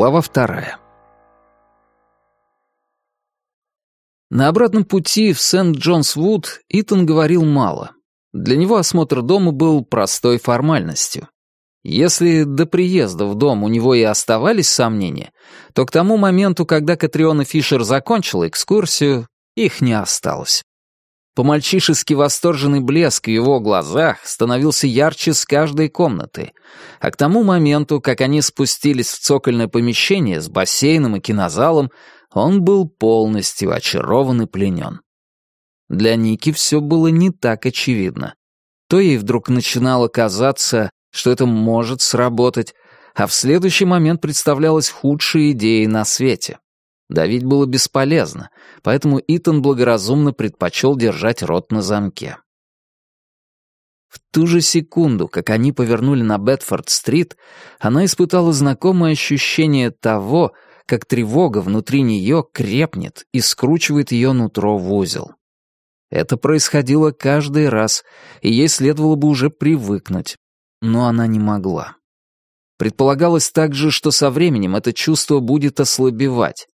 Глава вторая. На обратном пути в Сент-Джонс-Вуд Итан говорил мало. Для него осмотр дома был простой формальностью. Если до приезда в дом у него и оставались сомнения, то к тому моменту, когда Катриона Фишер закончила экскурсию, их не осталось. По-мальчишески восторженный блеск в его глазах становился ярче с каждой комнаты, а к тому моменту, как они спустились в цокольное помещение с бассейном и кинозалом, он был полностью очарован и пленен. Для Ники все было не так очевидно. То ей вдруг начинало казаться, что это может сработать, а в следующий момент представлялась худшей идеей на свете. Давить было бесполезно, поэтому Итан благоразумно предпочел держать рот на замке. В ту же секунду, как они повернули на Бетфорд-стрит, она испытала знакомое ощущение того, как тревога внутри нее крепнет и скручивает ее нутро в узел. Это происходило каждый раз, и ей следовало бы уже привыкнуть, но она не могла. Предполагалось также, что со временем это чувство будет ослабевать,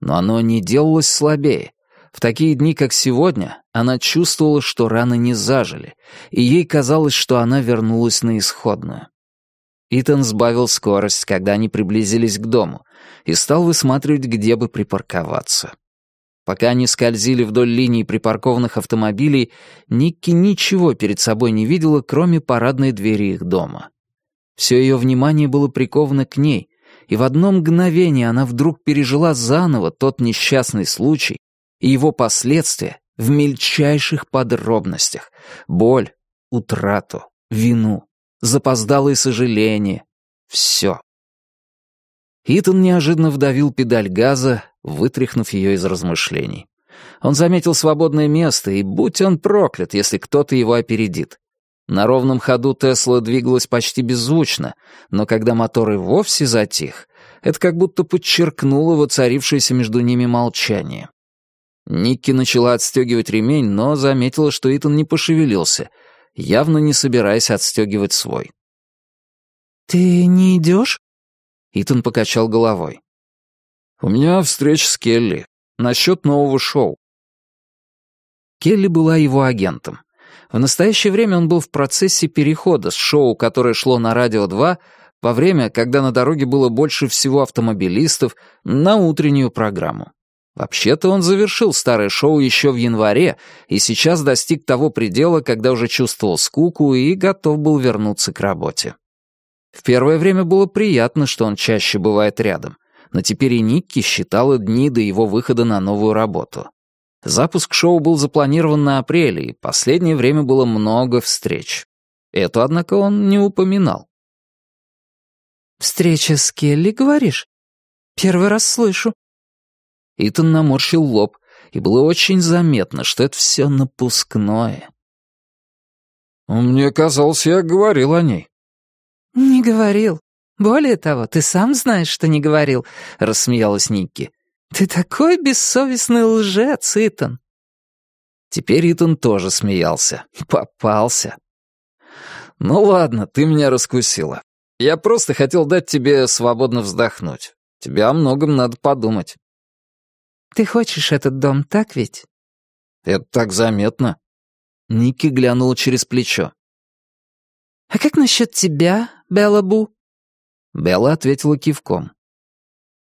но оно не делалось слабее. В такие дни, как сегодня, она чувствовала, что раны не зажили, и ей казалось, что она вернулась на исходную. Итан сбавил скорость, когда они приблизились к дому, и стал высматривать, где бы припарковаться. Пока они скользили вдоль линии припаркованных автомобилей, Никки ничего перед собой не видела, кроме парадной двери их дома. Все ее внимание было приковано к ней, и в одно мгновение она вдруг пережила заново тот несчастный случай и его последствия в мельчайших подробностях. Боль, утрату, вину, запоздалые сожаления. Все. Итан неожиданно вдавил педаль газа, вытряхнув ее из размышлений. Он заметил свободное место, и будь он проклят, если кто-то его опередит. На ровном ходу Тесла двигалась почти беззвучно, но когда мотор и вовсе затих, это как будто подчеркнуло воцарившееся между ними молчание. Никки начала отстегивать ремень, но заметила, что Итан не пошевелился, явно не собираясь отстегивать свой. «Ты не идешь?» Итан покачал головой. «У меня встреча с Келли. Насчет нового шоу». Келли была его агентом. В настоящее время он был в процессе перехода с шоу, которое шло на «Радио 2», во время, когда на дороге было больше всего автомобилистов, на утреннюю программу. Вообще-то он завершил старое шоу еще в январе и сейчас достиг того предела, когда уже чувствовал скуку и готов был вернуться к работе. В первое время было приятно, что он чаще бывает рядом, но теперь и Никки считала дни до его выхода на новую работу. Запуск шоу был запланирован на апреле, и последнее время было много встреч. Это, однако, он не упоминал. «Встреча с Келли, говоришь? Первый раз слышу». Итан наморщил лоб, и было очень заметно, что это все напускное. «Мне казалось, я говорил о ней». «Не говорил. Более того, ты сам знаешь, что не говорил», — рассмеялась Никки. «Ты такой бессовестный лжец, Итан!» Теперь Итан тоже смеялся. Попался. «Ну ладно, ты меня раскусила. Я просто хотел дать тебе свободно вздохнуть. Тебе о многом надо подумать». «Ты хочешь этот дом, так ведь?» «Это так заметно». Ники глянула через плечо. «А как насчет тебя, Белла Бу?» Белла ответила кивком.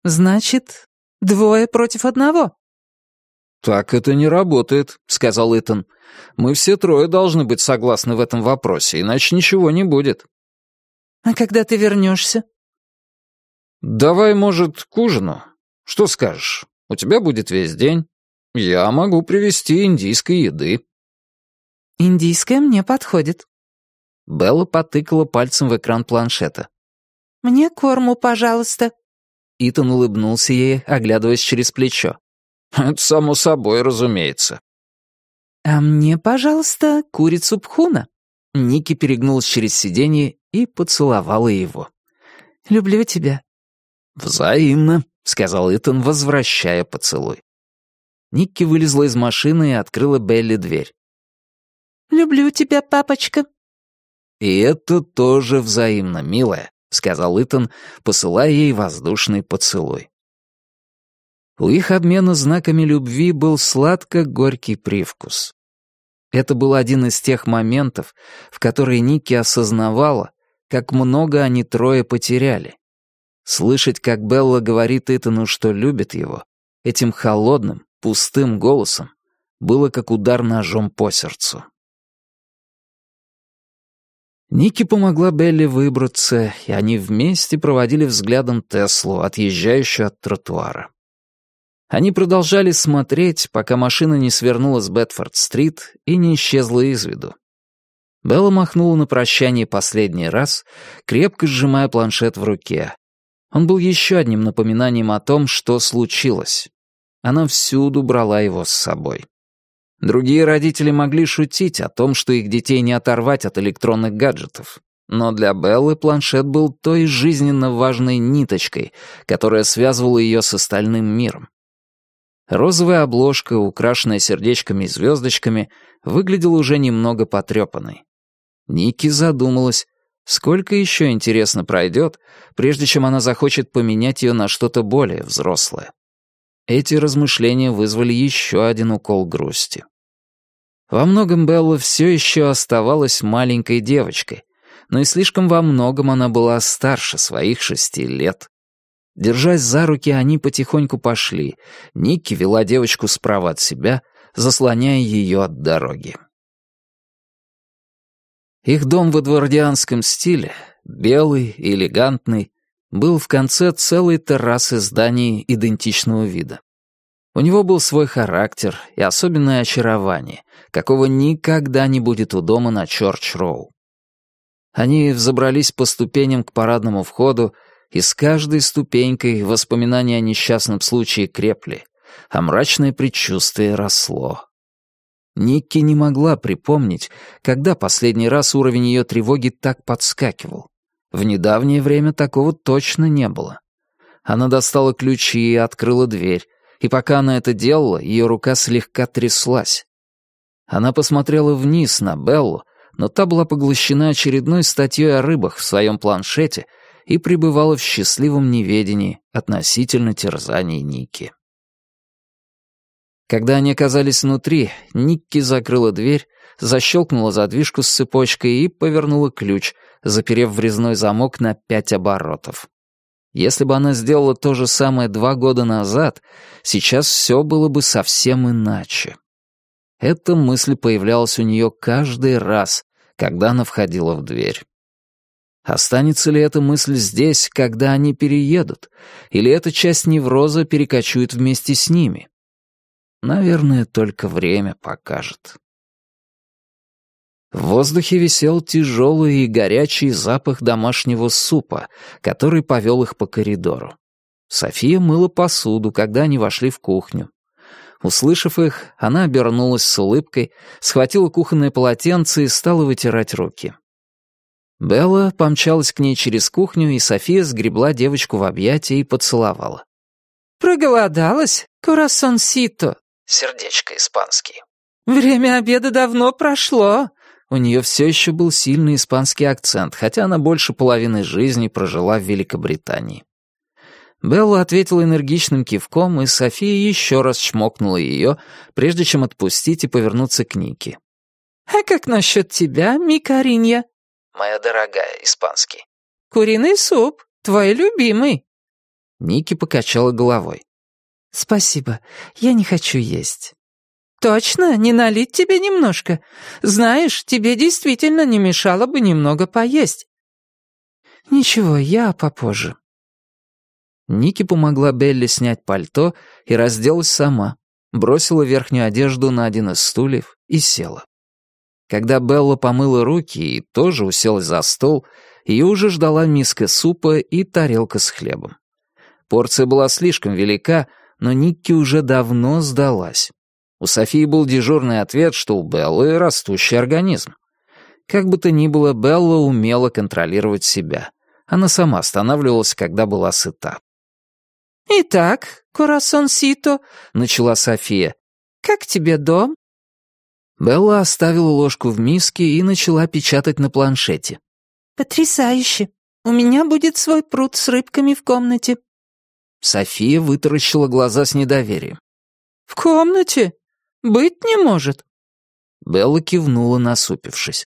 «Значит, Двое против одного». «Так это не работает», — сказал Итан. «Мы все трое должны быть согласны в этом вопросе, иначе ничего не будет». «А когда ты вернешься?» «Давай, может, к ужину. Что скажешь? У тебя будет весь день. Я могу привезти индийской еды». «Индийская мне подходит». Белла потыкала пальцем в экран планшета. «Мне корму, пожалуйста». Итан улыбнулся ей, оглядываясь через плечо. «Это само собой, разумеется». «А мне, пожалуйста, курицу пхуна». Ники перегнулась через сиденье и поцеловала его. «Люблю тебя». «Взаимно», — сказал Итан, возвращая поцелуй. Никки вылезла из машины и открыла Белли дверь. «Люблю тебя, папочка». «И это тоже взаимно, милая», сказал Итан, посылая ей воздушный поцелуй. У их обмена знаками любви был сладко-горький привкус. Это был один из тех моментов, в которые Ники осознавала, как много они трое потеряли. Слышать, как Белла говорит Итану, что любит его, этим холодным, пустым голосом, было как удар ножом по сердцу. Ники помогла Белли выбраться, и они вместе проводили взглядом Теслу, отъезжающую от тротуара. Они продолжали смотреть, пока машина не свернула с Бетфорд-стрит и не исчезла из виду. Белла махнула на прощание последний раз, крепко сжимая планшет в руке. Он был еще одним напоминанием о том, что случилось. Она всюду брала его с собой. Другие родители могли шутить о том, что их детей не оторвать от электронных гаджетов. Но для Беллы планшет был той жизненно важной ниточкой, которая связывала ее с остальным миром. Розовая обложка, украшенная сердечками и звездочками, выглядела уже немного потрепанной. Ники задумалась, сколько еще, интересно, пройдет, прежде чем она захочет поменять ее на что-то более взрослое. Эти размышления вызвали еще один укол грусти. Во многом Белла все еще оставалась маленькой девочкой, но и слишком во многом она была старше своих шести лет. Держась за руки, они потихоньку пошли. Никки вела девочку справа от себя, заслоняя ее от дороги. Их дом в эдвардианском стиле, белый, элегантный, был в конце целой террасы зданий идентичного вида. У него был свой характер и особенное очарование, какого никогда не будет у дома на Чорч-Роу. Они взобрались по ступеням к парадному входу, и с каждой ступенькой воспоминания о несчастном случае крепли, а мрачное предчувствие росло. Никки не могла припомнить, когда последний раз уровень ее тревоги так подскакивал. В недавнее время такого точно не было. Она достала ключи и открыла дверь, и пока она это делала, ее рука слегка тряслась. Она посмотрела вниз на Беллу, но та была поглощена очередной статьей о рыбах в своем планшете — и пребывала в счастливом неведении относительно терзаний Ники. Когда они оказались внутри, Никки закрыла дверь, защелкнула задвижку с цепочкой и повернула ключ, заперев врезной замок на пять оборотов. Если бы она сделала то же самое два года назад, сейчас все было бы совсем иначе. Эта мысль появлялась у нее каждый раз, когда она входила в дверь. Останется ли эта мысль здесь, когда они переедут? Или эта часть невроза перекочует вместе с ними? Наверное, только время покажет. В воздухе висел тяжелый и горячий запах домашнего супа, который повел их по коридору. София мыла посуду, когда они вошли в кухню. Услышав их, она обернулась с улыбкой, схватила кухонное полотенце и стала вытирать руки. Белла помчалась к ней через кухню, и София сгребла девочку в объятия и поцеловала. «Проголодалась? Курасонсито!» Сердечко испанский. «Время обеда давно прошло!» У нее все еще был сильный испанский акцент, хотя она больше половины жизни прожила в Великобритании. Белла ответила энергичным кивком, и София еще раз чмокнула ее, прежде чем отпустить и повернуться к Нике. «А как насчет тебя, Микаринья?» моя дорогая, испанский. Куриный суп, твой любимый. Ники покачала головой. Спасибо, я не хочу есть. Точно, не налить тебе немножко? Знаешь, тебе действительно не мешало бы немного поесть. Ничего, я попозже. Ники помогла Белли снять пальто и разделась сама, бросила верхнюю одежду на один из стульев и села. Когда Белла помыла руки и тоже уселась за стол, ее уже ждала миска супа и тарелка с хлебом. Порция была слишком велика, но Никки уже давно сдалась. У Софии был дежурный ответ, что у Беллы растущий организм. Как бы то ни было, Белла умела контролировать себя. Она сама останавливалась, когда была сыта. «Итак, Курасон Сито», — начала София, — «как тебе дом?» Белла оставила ложку в миске и начала печатать на планшете. «Потрясающе! У меня будет свой пруд с рыбками в комнате». София вытаращила глаза с недоверием. «В комнате? Быть не может». Белла кивнула, насупившись.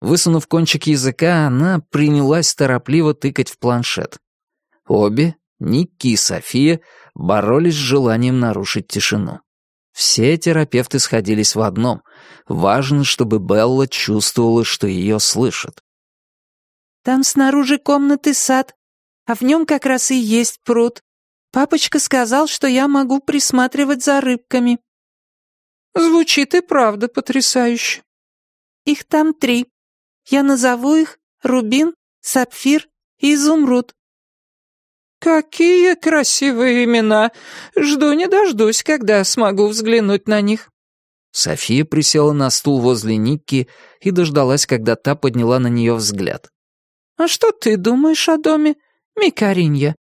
Высунув кончик языка, она принялась торопливо тыкать в планшет. Обе, Никки и София, боролись с желанием нарушить тишину. Все терапевты сходились в одном. Важно, чтобы Белла чувствовала, что ее слышат. «Там снаружи комнаты сад, а в нем как раз и есть пруд. Папочка сказал, что я могу присматривать за рыбками». «Звучит и правда потрясающе». «Их там три. Я назову их Рубин, Сапфир и Изумруд. «Какие красивые имена! Жду не дождусь, когда смогу взглянуть на них». София присела на стул возле Никки и дождалась, когда та подняла на нее взгляд. «А что ты думаешь о доме, Микаринья?»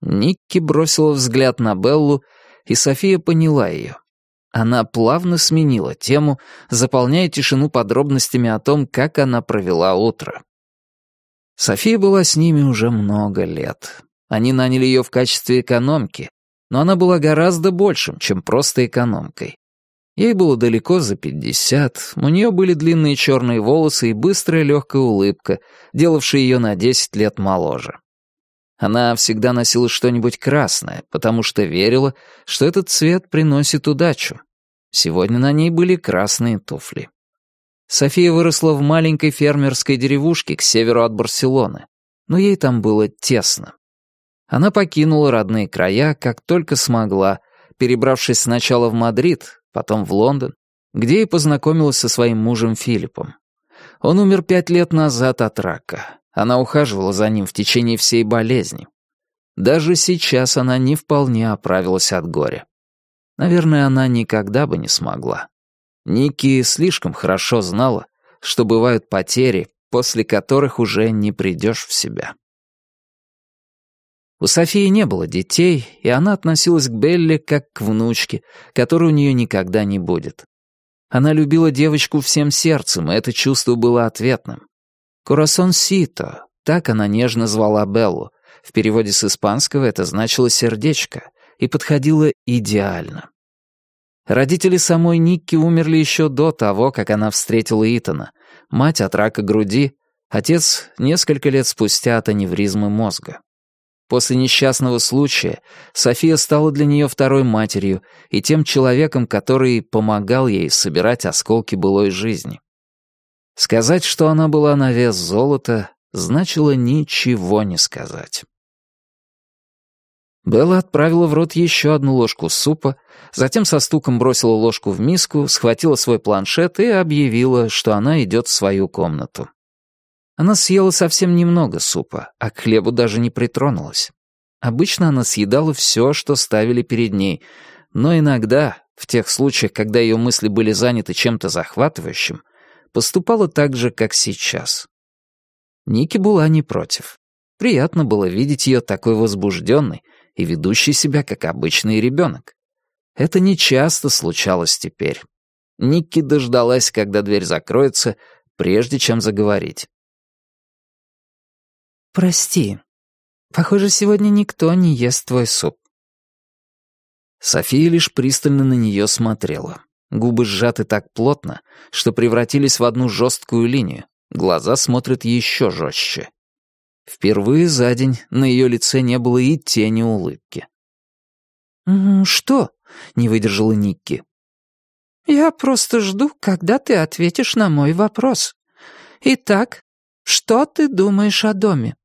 Никки бросила взгляд на Беллу, и София поняла ее. Она плавно сменила тему, заполняя тишину подробностями о том, как она провела утро. София была с ними уже много лет. Они наняли ее в качестве экономки, но она была гораздо большим, чем просто экономкой. Ей было далеко за пятьдесят, у нее были длинные черные волосы и быстрая легкая улыбка, делавшая ее на десять лет моложе. Она всегда носила что-нибудь красное, потому что верила, что этот цвет приносит удачу. Сегодня на ней были красные туфли. София выросла в маленькой фермерской деревушке к северу от Барселоны, но ей там было тесно. Она покинула родные края, как только смогла, перебравшись сначала в Мадрид, потом в Лондон, где и познакомилась со своим мужем Филиппом. Он умер пять лет назад от рака. Она ухаживала за ним в течение всей болезни. Даже сейчас она не вполне оправилась от горя. Наверное, она никогда бы не смогла. Ники слишком хорошо знала, что бывают потери, после которых уже не придешь в себя. У Софии не было детей, и она относилась к Белле как к внучке, которой у нее никогда не будет. Она любила девочку всем сердцем, и это чувство было ответным. «Корасон Сито», так она нежно звала Беллу. В переводе с испанского это значило «сердечко» и подходило идеально. Родители самой Никки умерли еще до того, как она встретила Итана. Мать от рака груди, отец несколько лет спустя от аневризмы мозга. После несчастного случая София стала для нее второй матерью и тем человеком, который помогал ей собирать осколки былой жизни. Сказать, что она была на вес золота, значило ничего не сказать. Белла отправила в рот еще одну ложку супа, затем со стуком бросила ложку в миску, схватила свой планшет и объявила, что она идет в свою комнату. Она съела совсем немного супа, а к хлебу даже не притронулась. Обычно она съедала все, что ставили перед ней, но иногда, в тех случаях, когда ее мысли были заняты чем-то захватывающим, поступала так же, как сейчас. Ники была не против. Приятно было видеть ее такой возбужденной, и ведущий себя как обычный ребенок. Это нечасто случалось теперь. Никки дождалась, когда дверь закроется, прежде чем заговорить. «Прости. Похоже, сегодня никто не ест твой суп». София лишь пристально на нее смотрела. Губы сжаты так плотно, что превратились в одну жесткую линию. Глаза смотрят еще жестче. Впервые за день на ее лице не было и тени улыбки. «Что?» — не выдержала Никки. «Я просто жду, когда ты ответишь на мой вопрос. Итак, что ты думаешь о доме?»